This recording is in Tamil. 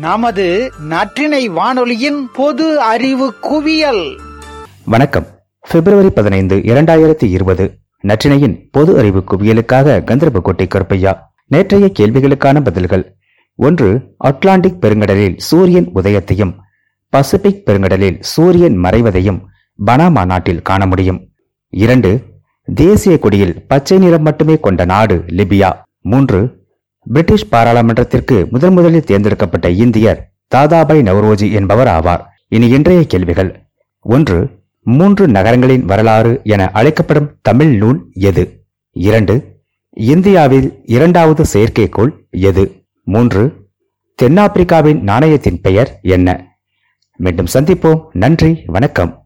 நமது நற்றினை வானொலியின் பொது அறிவு குவியல். வணக்கம். பிப்ரவரி பதினைந்து இரண்டாயிரத்தி இருபது. நற்றினையின் பொது அறிவு குவியலுக்காக கந்தர்போட்டை கருப்பையா நேற்றைய கேள்விகளுக்கான பதில்கள். ஒன்று அட்லாண்டிக் பெருங்கடலில் சூரியன் உதயத்தையும் பசிபிக் பெருங்கடலில் சூரியன் மறைவதையும் பனாமா நாட்டில் காண முடியும். இரண்டு தேசிய கொடியில் பச்சை நிறம் மட்டுமே கொண்ட நாடு லிபியா. மூன்று பிரிட்டிஷ் பாராளுமன்றத்திற்கு முதன் முதலில் தேர்ந்தெடுக்கப்பட்ட இந்தியர் தாதாபாய் நவரோஜி என்பவர் ஆவார். இனி இன்றைய கேள்விகள். ஒன்று மூன்று நகரங்களின் வரலாறு என அழைக்கப்படும் தமிழ் நூல் எது? இரண்டு இந்தியாவில் இரண்டாவது செயற்கைக்கோள் எது? மூன்று தென்னாப்பிரிக்காவின் நாணயத்தின் பெயர் என்ன? மீண்டும் சந்திப்போம். நன்றி வணக்கம்.